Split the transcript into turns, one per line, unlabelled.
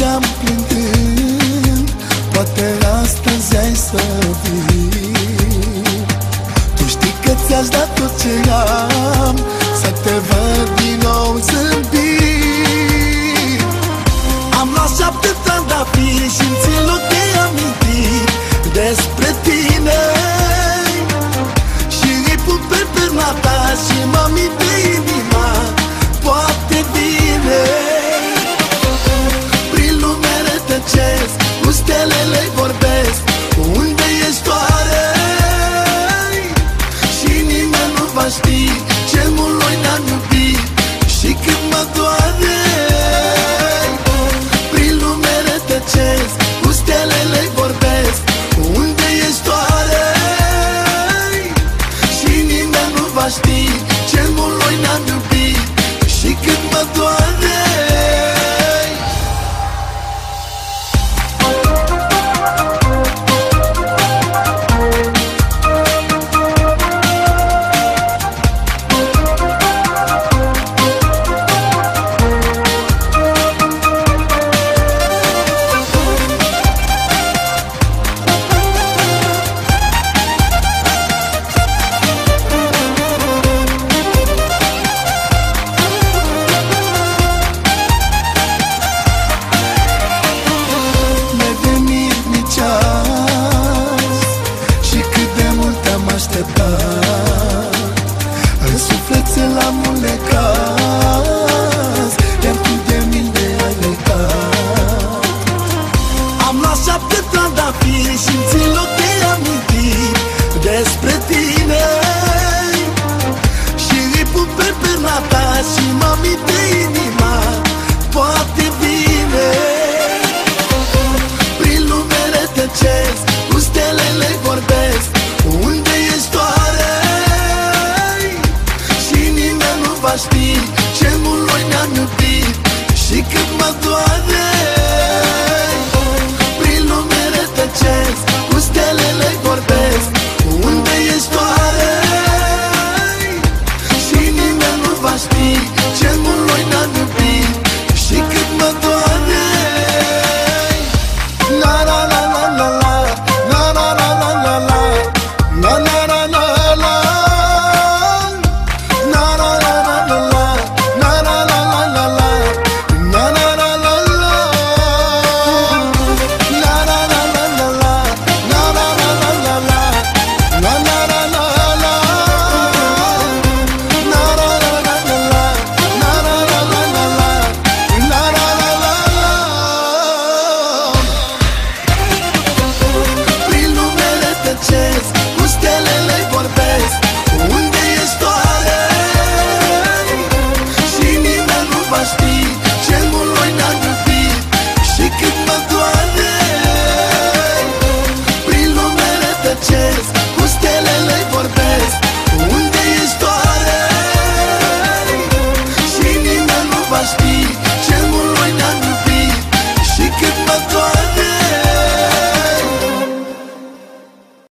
jumping in, but then. Știi că ți-aș da tot ce am Să te văd din nou zâmbind Am luat șapte trandafiri și-mi țin loc de amintiri Despre tine. Și îi pun pe perna ta și mă de va ști Ce mult noi ne-am iubit Și cât mă doare Prin lume rătăcesc Cu stelele vorbesc Unde ești oare? Și nimeni nu va ști Ce mult mă de inima Poate va ști Ce mult noi ne-am iubit Și cât mă doare